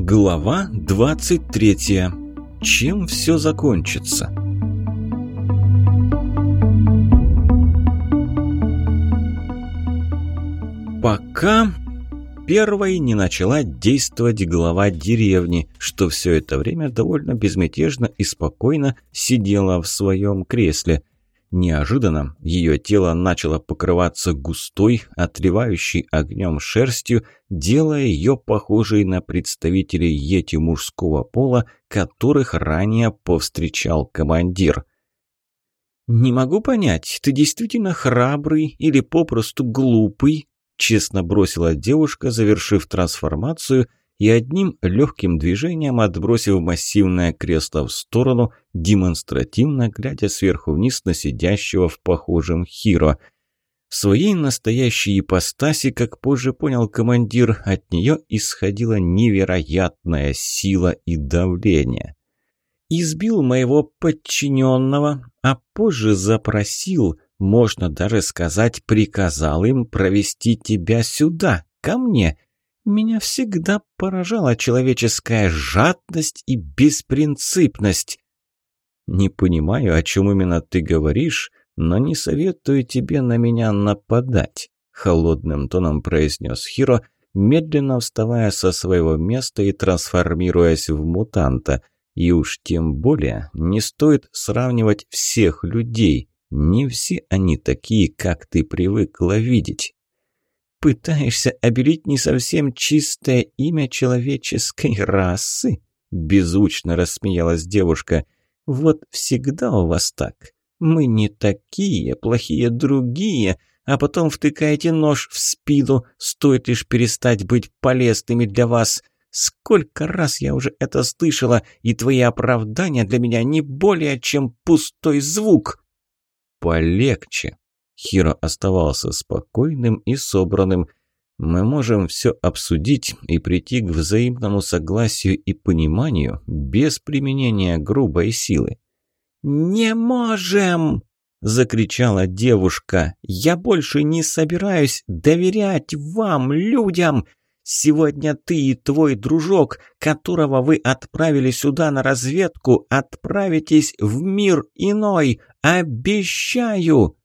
Глава 23. Чем все закончится? Пока первой не начала действовать глава деревни, что все это время довольно безмятежно и спокойно сидела в своем кресле – Неожиданно ее тело начало покрываться густой, отливающей огнем шерстью, делая ее похожей на представителей йети мужского пола, которых ранее повстречал командир. «Не могу понять, ты действительно храбрый или попросту глупый?» честно бросила девушка, завершив трансформацию и одним легким движением отбросив массивное кресло в сторону, демонстративно глядя сверху вниз на сидящего в похожем Хиро. В своей настоящей ипостаси, как позже понял командир, от нее исходила невероятная сила и давление. «Избил моего подчиненного, а позже запросил, можно даже сказать, приказал им провести тебя сюда, ко мне» Меня всегда поражала человеческая жадность и беспринципность. Не понимаю, о чем именно ты говоришь, но не советую тебе на меня нападать, холодным тоном произнес Хиро, медленно вставая со своего места и трансформируясь в мутанта. И уж тем более не стоит сравнивать всех людей. Не все они такие, как ты привыкла видеть пытаешься обелить не совсем чистое имя человеческой расы?» Беззвучно рассмеялась девушка. «Вот всегда у вас так. Мы не такие, плохие другие, а потом втыкаете нож в спину, стоит лишь перестать быть полезными для вас. Сколько раз я уже это слышала, и твои оправдания для меня не более чем пустой звук». «Полегче», Хиро оставался спокойным и собранным. Мы можем все обсудить и прийти к взаимному согласию и пониманию без применения грубой силы. «Не можем!» – закричала девушка. «Я больше не собираюсь доверять вам, людям! Сегодня ты и твой дружок, которого вы отправили сюда на разведку, отправитесь в мир иной! Обещаю!»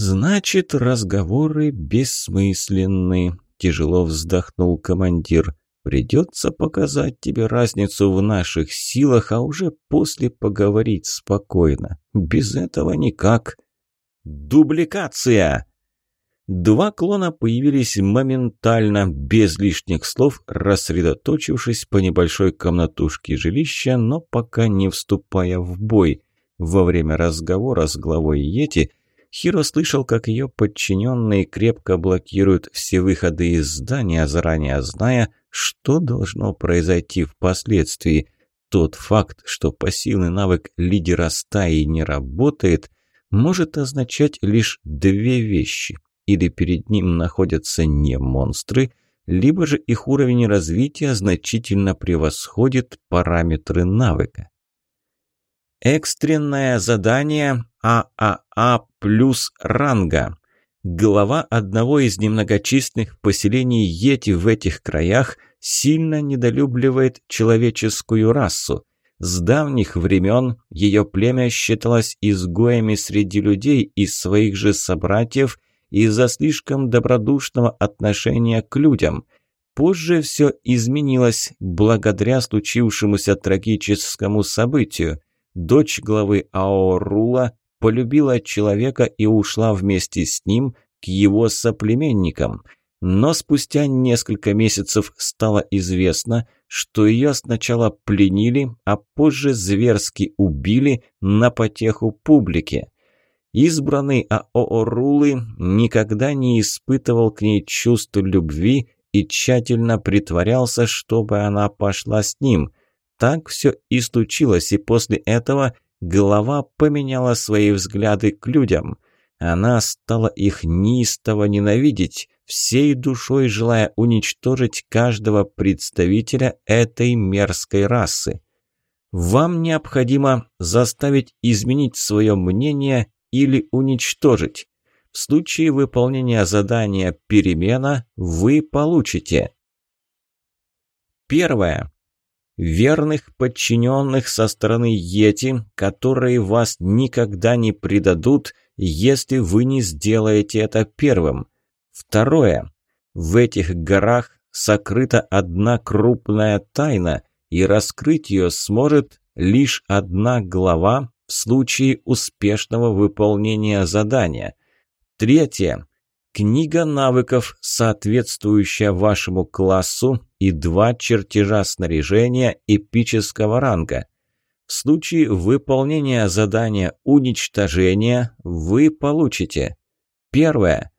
«Значит, разговоры бессмысленны», – тяжело вздохнул командир. «Придется показать тебе разницу в наших силах, а уже после поговорить спокойно. Без этого никак». «Дубликация!» Два клона появились моментально, без лишних слов, рассредоточившись по небольшой комнатушке жилища, но пока не вступая в бой. Во время разговора с главой Йети Хиро слышал, как ее подчиненные крепко блокируют все выходы из здания, заранее зная, что должно произойти впоследствии. Тот факт, что пассивный навык лидера стаи не работает, может означать лишь две вещи. Или перед ним находятся не монстры, либо же их уровень развития значительно превосходит параметры навыка. Экстренное задание ААА плюс ранга. Глава одного из немногочисленных поселений Йети в этих краях сильно недолюбливает человеческую расу. С давних времен ее племя считалось изгоями среди людей из своих же собратьев из-за слишком добродушного отношения к людям. Позже все изменилось благодаря случившемуся трагическому событию дочь главы Аорула, полюбила человека и ушла вместе с ним к его соплеменникам. Но спустя несколько месяцев стало известно, что ее сначала пленили, а позже зверски убили на потеху публике. Избранный Аоорулы никогда не испытывал к ней чувств любви и тщательно притворялся, чтобы она пошла с ним. Так все и случилось, и после этого голова поменяла свои взгляды к людям. Она стала их неистово ненавидеть, всей душой желая уничтожить каждого представителя этой мерзкой расы. Вам необходимо заставить изменить свое мнение или уничтожить. В случае выполнения задания «Перемена» вы получите Первое. Верных подчиненных со стороны Йети, которые вас никогда не предадут, если вы не сделаете это первым. Второе. В этих горах сокрыта одна крупная тайна, и раскрыть ее сможет лишь одна глава в случае успешного выполнения задания. Третье. Книга навыков, соответствующая вашему классу, и два чертежа снаряжения эпического ранга. В случае выполнения задания уничтожения вы получите Первое.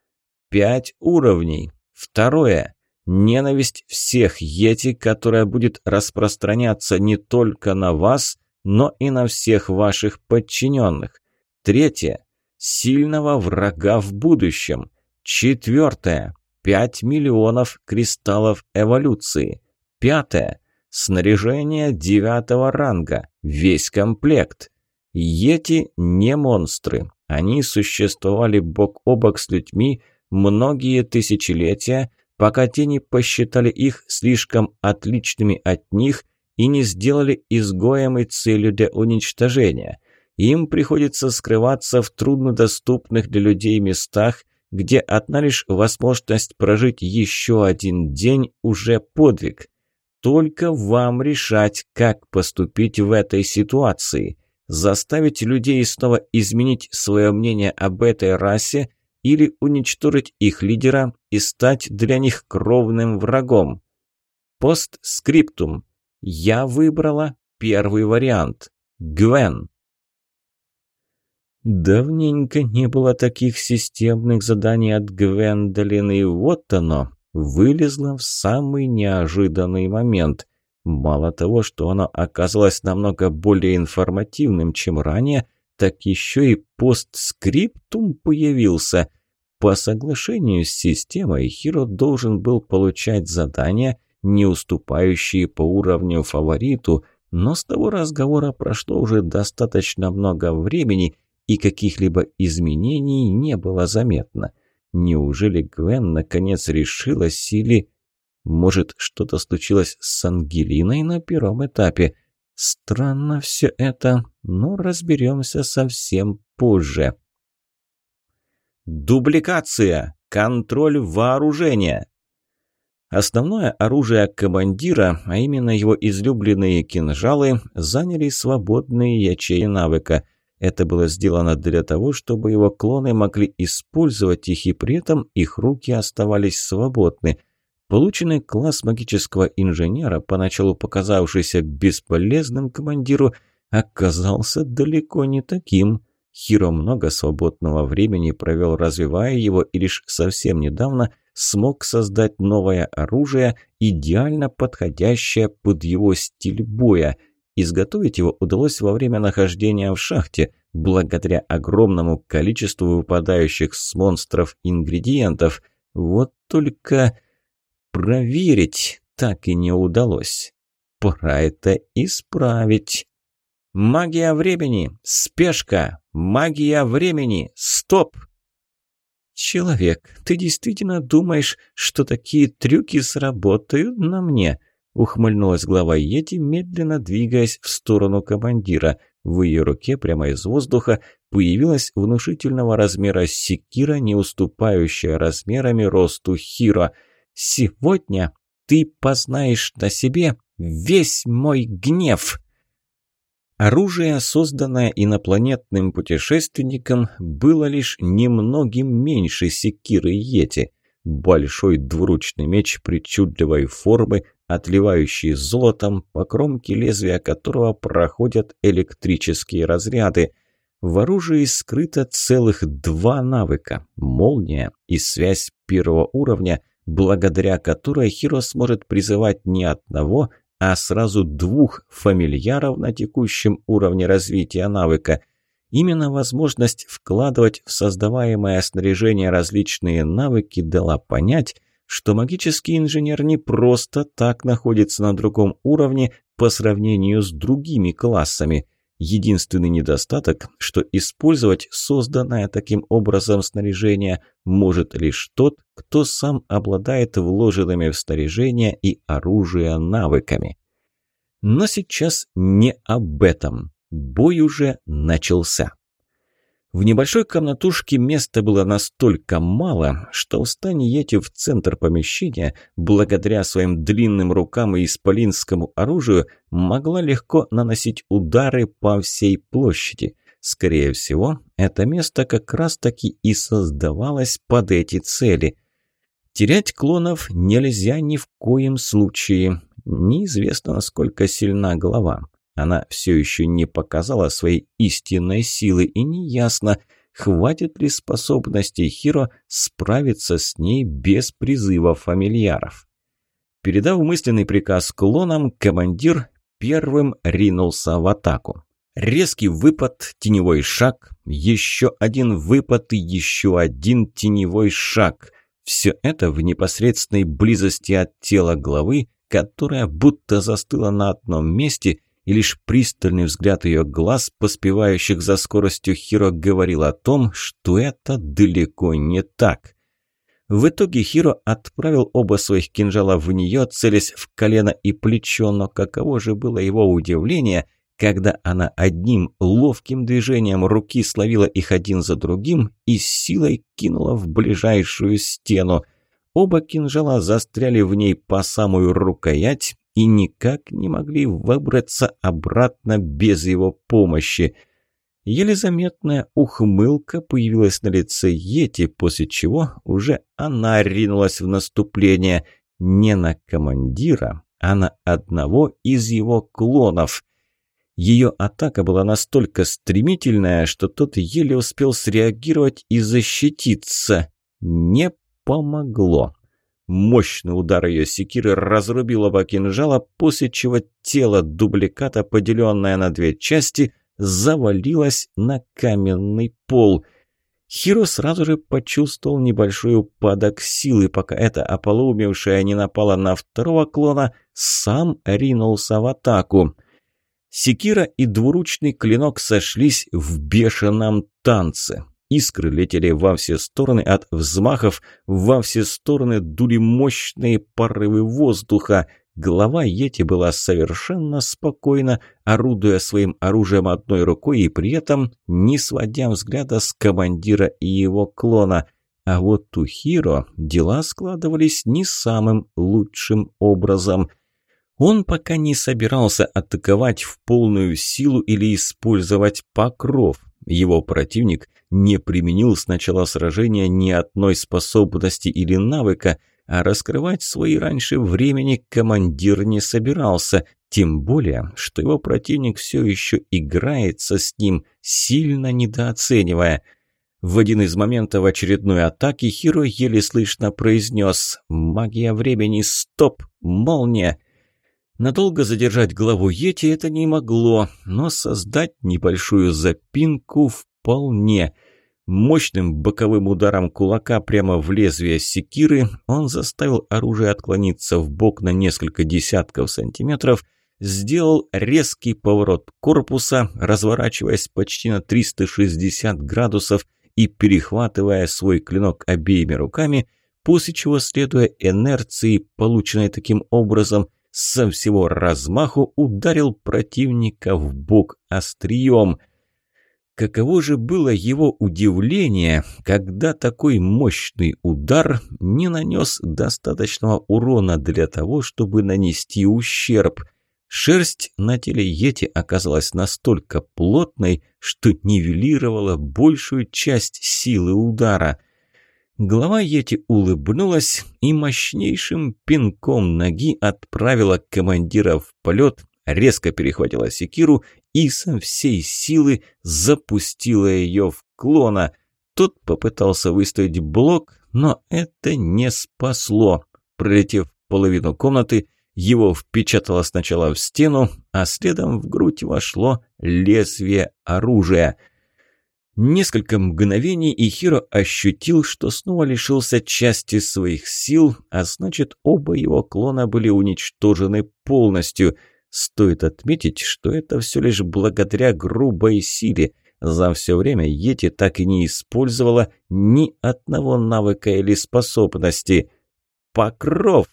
Пять уровней. Второе. Ненависть всех йети, которая будет распространяться не только на вас, но и на всех ваших подчиненных. Третье. Сильного врага в будущем. Четвертое. 5 миллионов кристаллов эволюции. Пятое. Снаряжение девятого ранга. Весь комплект. Йети не монстры. Они существовали бок о бок с людьми многие тысячелетия, пока те не посчитали их слишком отличными от них и не сделали изгоем и целью для уничтожения. Им приходится скрываться в труднодоступных для людей местах, где одна лишь возможность прожить еще один день уже подвиг. Только вам решать, как поступить в этой ситуации. Заставить людей снова изменить свое мнение об этой расе или уничтожить их лидера и стать для них кровным врагом. Постскриптум. Я выбрала первый вариант. Гвен. Давненько не было таких системных заданий от Гвендолин, и вот оно, вылезло в самый неожиданный момент. Мало того, что оно оказалось намного более информативным, чем ранее, так еще и постскриптум появился. По соглашению с системой Хиро должен был получать задания, не уступающие по уровню фавориту, но с того разговора прошло уже достаточно много времени, и каких-либо изменений не было заметно. Неужели Гвен наконец решилась или... Может, что-то случилось с Ангелиной на первом этапе? Странно все это, но разберемся совсем позже. Дубликация. Контроль вооружения. Основное оружие командира, а именно его излюбленные кинжалы, заняли свободные ячеи навыка. Это было сделано для того, чтобы его клоны могли использовать их, и при этом их руки оставались свободны – Полученный класс магического инженера, поначалу показавшийся бесполезным командиру, оказался далеко не таким. Хиро много свободного времени провел, развивая его, и лишь совсем недавно смог создать новое оружие, идеально подходящее под его стиль боя. Изготовить его удалось во время нахождения в шахте, благодаря огромному количеству выпадающих с монстров ингредиентов. Вот только... Проверить так и не удалось. Пора это исправить. Магия времени! Спешка! Магия времени! Стоп! Человек, ты действительно думаешь, что такие трюки сработают на мне? Ухмыльнулась глава Йети, медленно двигаясь в сторону командира. В ее руке прямо из воздуха появилась внушительного размера секира, не уступающая размерами росту Хиро – Сегодня ты познаешь на себе весь мой гнев». Оружие, созданное инопланетным путешественником, было лишь немногим меньше секиры Йети. Большой двуручный меч причудливой формы, отливающий золотом, по кромке лезвия которого проходят электрические разряды. В оружии скрыто целых два навыка – молния и связь первого уровня, благодаря которой Хиро сможет призывать не одного, а сразу двух фамильяров на текущем уровне развития навыка. Именно возможность вкладывать в создаваемое снаряжение различные навыки дала понять, что магический инженер не просто так находится на другом уровне по сравнению с другими классами. Единственный недостаток, что использовать созданное таким образом снаряжение может лишь тот, кто сам обладает вложенными в снаряжение и оружие навыками. Но сейчас не об этом. Бой уже начался. В небольшой комнатушке места было настолько мало, что встань Йети в центр помещения, благодаря своим длинным рукам и исполинскому оружию, могла легко наносить удары по всей площади. Скорее всего, это место как раз-таки и создавалось под эти цели. Терять клонов нельзя ни в коем случае. Неизвестно, насколько сильна голова. Она все еще не показала своей истинной силы, и неясно, хватит ли способностей Хиро справиться с ней без призыва фамильяров. Передав мысленный приказ клонам, командир первым ринулся в атаку. Резкий выпад, теневой шаг, еще один выпад и еще один теневой шаг. Все это в непосредственной близости от тела главы, которая будто застыла на одном месте и лишь пристальный взгляд ее глаз, поспевающих за скоростью Хиро, говорил о том, что это далеко не так. В итоге Хиро отправил оба своих кинжала в нее, целясь в колено и плечо, но каково же было его удивление, когда она одним ловким движением руки словила их один за другим и силой кинула в ближайшую стену. Оба кинжала застряли в ней по самую рукоять, и никак не могли выбраться обратно без его помощи. Еле заметная ухмылка появилась на лице Йети, после чего уже она ринулась в наступление не на командира, а на одного из его клонов. Ее атака была настолько стремительная, что тот еле успел среагировать и защититься. Не помогло. Мощный удар ее секиры разрубил оба кинжала, после чего тело дубликата, поделенное на две части, завалилось на каменный пол. Хиро сразу же почувствовал небольшой упадок силы, пока эта ополоумевшая не напала на второго клона, сам ринулся в атаку. Секира и двуручный клинок сошлись в бешеном танце. Искры летели во все стороны от взмахов, во все стороны дули мощные порывы воздуха. Голова Йети была совершенно спокойна, орудуя своим оружием одной рукой и при этом не сводя взгляда с командира и его клона. А вот у Хиро дела складывались не самым лучшим образом. Он пока не собирался атаковать в полную силу или использовать покров. Его противник не применил с начала сражения ни одной способности или навыка, а раскрывать свои раньше времени командир не собирался, тем более, что его противник все еще играется с ним, сильно недооценивая. В один из моментов очередной атаки Хиро еле слышно произнес «Магия времени, стоп! Молния!» Надолго задержать главу Йети это не могло, но создать небольшую запинку вполне. Мощным боковым ударом кулака прямо в лезвие секиры он заставил оружие отклониться в бок на несколько десятков сантиметров, сделал резкий поворот корпуса, разворачиваясь почти на 360 градусов и перехватывая свой клинок обеими руками, после чего, следуя инерции, полученной таким образом, со всего размаху ударил противника в бок острием. Каково же было его удивление, когда такой мощный удар не нанес достаточного урона для того, чтобы нанести ущерб. Шерсть на теле Йети оказалась настолько плотной, что нивелировала большую часть силы удара – Глава Йети улыбнулась и мощнейшим пинком ноги отправила командира в полет, резко перехватила секиру и со всей силы запустила ее в клона. Тот попытался выставить блок, но это не спасло. Пролетев половину комнаты, его впечатало сначала в стену, а следом в грудь вошло лезвие оружия – Несколько мгновений, и Хиро ощутил, что снова лишился части своих сил, а значит, оба его клона были уничтожены полностью. Стоит отметить, что это все лишь благодаря грубой силе. За все время Йети так и не использовала ни одного навыка или способности. Покров!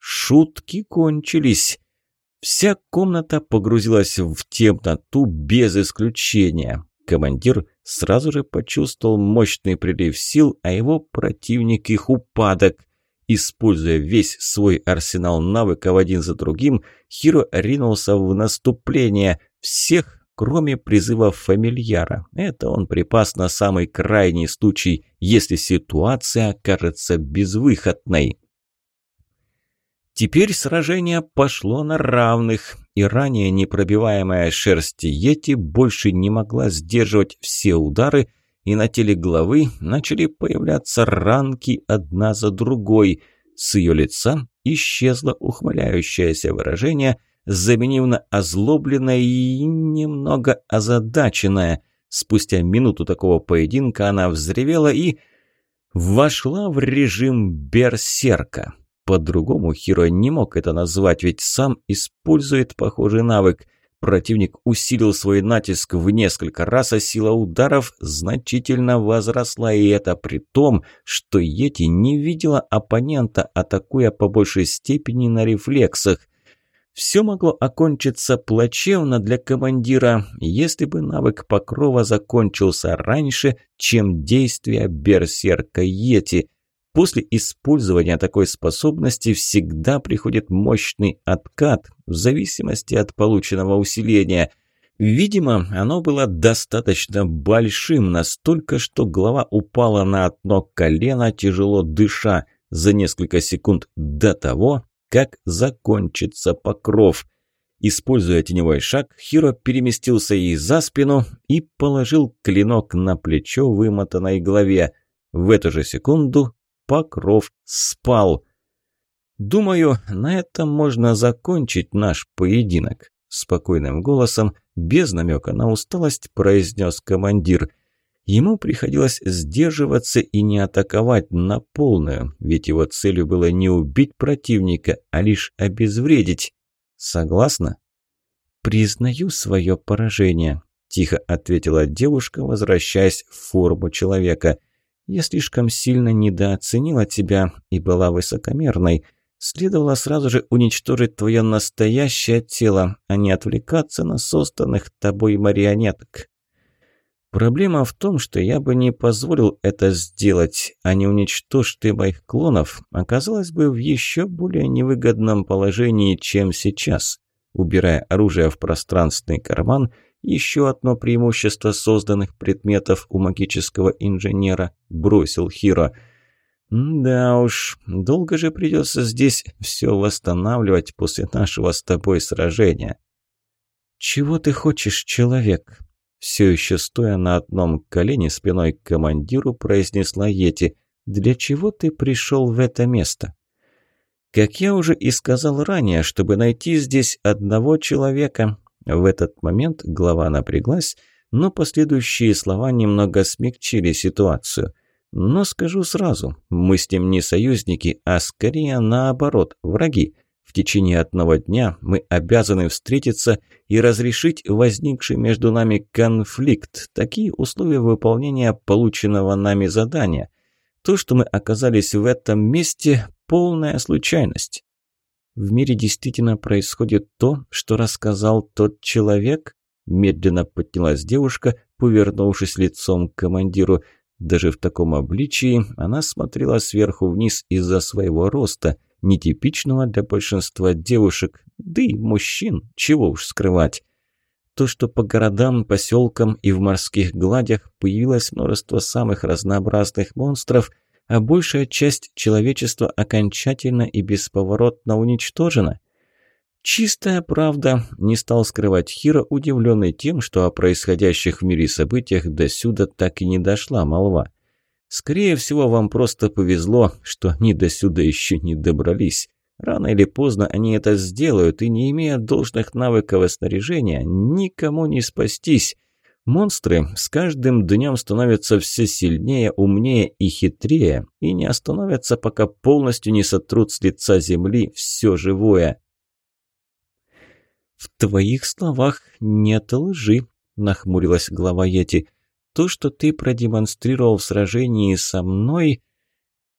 Шутки кончились. Вся комната погрузилась в темноту без исключения. Командир сразу же почувствовал мощный прилив сил, а его противник их упадок. Используя весь свой арсенал навыков один за другим, Хиро ринулся в наступление. Всех, кроме призыва фамильяра. Это он припас на самый крайний случай, если ситуация окажется безвыходной. Теперь сражение пошло на равных, и ранее непробиваемая шерсть Йети больше не могла сдерживать все удары, и на теле главы начали появляться ранки одна за другой. С ее лица исчезло ухмыляющееся выражение, заменив на озлобленное и немного озадаченное. Спустя минуту такого поединка она взревела и вошла в режим берсерка. По-другому Хиро не мог это назвать, ведь сам использует похожий навык. Противник усилил свой натиск в несколько раз, а сила ударов значительно возросла, и это при том, что Йети не видела оппонента, атакуя по большей степени на рефлексах. Все могло окончиться плачевно для командира, если бы навык покрова закончился раньше, чем действие берсерка Йети – После использования такой способности всегда приходит мощный откат в зависимости от полученного усиления. Видимо, оно было достаточно большим, настолько, что голова упала на одно колено, тяжело дыша, за несколько секунд до того, как закончится покров. Используя теневой шаг, Хиро переместился ей за спину и положил клинок на плечо вымотанной голове. В эту же секунду Покров спал. «Думаю, на этом можно закончить наш поединок», – спокойным голосом, без намека на усталость, произнес командир. Ему приходилось сдерживаться и не атаковать на полную, ведь его целью было не убить противника, а лишь обезвредить. Согласна? «Признаю свое поражение», – тихо ответила девушка, возвращаясь в форму человека. Я слишком сильно недооценила тебя и была высокомерной. Следовало сразу же уничтожить твое настоящее тело, а не отвлекаться на созданных тобой марионеток. Проблема в том, что я бы не позволил это сделать, а не уничтожь ты моих клонов, оказалось бы в еще более невыгодном положении, чем сейчас. Убирая оружие в пространственный карман – еще одно преимущество созданных предметов у магического инженера, бросил Хиро. «Да уж, долго же придется здесь все восстанавливать после нашего с тобой сражения». «Чего ты хочешь, человек?» Все еще стоя на одном колене спиной к командиру, произнесла Йети. «Для чего ты пришел в это место?» «Как я уже и сказал ранее, чтобы найти здесь одного человека, в этот момент глава напряглась, но последующие слова немного смягчили ситуацию. Но скажу сразу, мы с ним не союзники, а скорее наоборот, враги. В течение одного дня мы обязаны встретиться и разрешить возникший между нами конфликт. Такие условия выполнения полученного нами задания. То, что мы оказались в этом месте – полная случайность. В мире действительно происходит то, что рассказал тот человек? Медленно поднялась девушка, повернувшись лицом к командиру. Даже в таком обличии она смотрела сверху вниз из-за своего роста, нетипичного для большинства девушек, да и мужчин, чего уж скрывать. То, что по городам, поселкам и в морских гладях появилось множество самых разнообразных монстров – а большая часть человечества окончательно и бесповоротно уничтожена. Чистая правда, не стал скрывать Хиро, удивленный тем, что о происходящих в мире событиях до сюда так и не дошла молва. Скорее всего, вам просто повезло, что они до сюда еще не добрались. Рано или поздно они это сделают, и не имея должных навыков и снаряжения, никому не спастись. Монстры с каждым днем становятся все сильнее, умнее и хитрее, и не остановятся, пока полностью не сотрут с лица земли все живое. «В твоих словах нет лжи», – нахмурилась глава Йети. «То, что ты продемонстрировал в сражении со мной,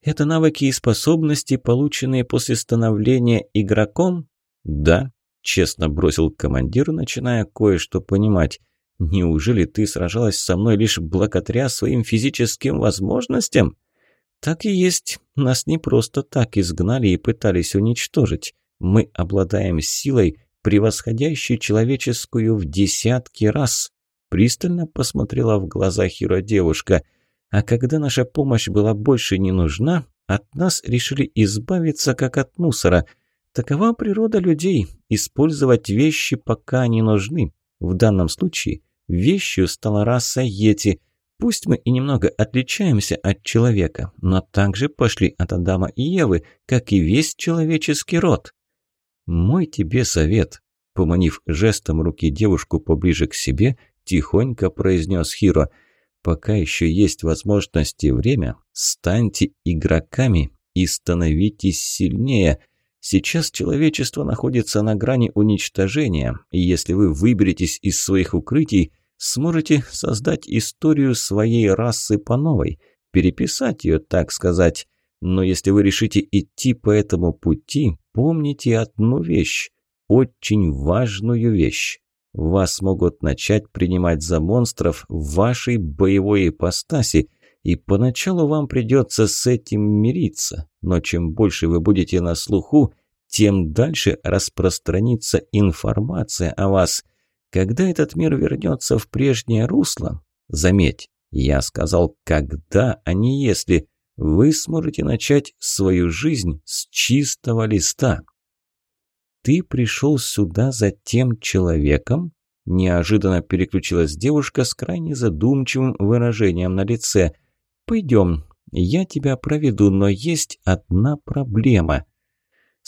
это навыки и способности, полученные после становления игроком?» «Да», – честно бросил командир, начиная кое-что понимать. «Неужели ты сражалась со мной лишь благодаря своим физическим возможностям?» «Так и есть. Нас не просто так изгнали и пытались уничтожить. Мы обладаем силой, превосходящей человеческую в десятки раз». Пристально посмотрела в глаза Хиро девушка. «А когда наша помощь была больше не нужна, от нас решили избавиться как от мусора. Такова природа людей – использовать вещи, пока они нужны. В данном случае вещью стала раса Йети – Пусть мы и немного отличаемся от человека, но также пошли от Адама и Евы, как и весь человеческий род. Мой тебе совет, поманив жестом руки девушку поближе к себе, тихонько произнес Хиро. Пока еще есть возможность и время, станьте игроками и становитесь сильнее. Сейчас человечество находится на грани уничтожения, и если вы выберетесь из своих укрытий, сможете создать историю своей расы по новой, переписать ее, так сказать. Но если вы решите идти по этому пути, помните одну вещь, очень важную вещь. Вас могут начать принимать за монстров в вашей боевой ипостаси, и поначалу вам придется с этим мириться, но чем больше вы будете на слуху, тем дальше распространится информация о вас – когда этот мир вернется в прежнее русло, заметь, я сказал «когда», а не «если», вы сможете начать свою жизнь с чистого листа. «Ты пришел сюда за тем человеком?» Неожиданно переключилась девушка с крайне задумчивым выражением на лице. «Пойдем, я тебя проведу, но есть одна проблема».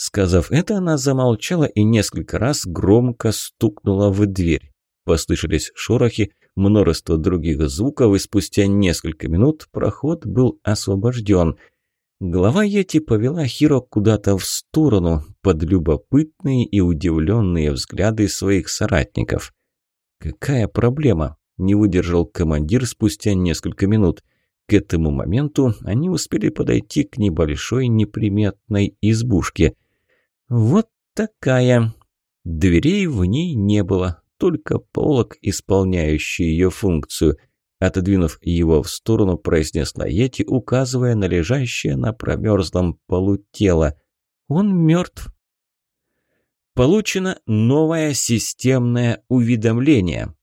Сказав это, она замолчала и несколько раз громко стукнула в дверь. Послышались шорохи, множество других звуков, и спустя несколько минут проход был освобожден. Глава Йети повела Хиро куда-то в сторону, под любопытные и удивленные взгляды своих соратников. «Какая проблема?» – не выдержал командир спустя несколько минут. К этому моменту они успели подойти к небольшой неприметной избушке – «Вот такая». Дверей в ней не было, только полок, исполняющий ее функцию. Отодвинув его в сторону, произнесла Йети, указывая на лежащее на промерзлом полу тело. «Он мертв». Получено новое системное уведомление.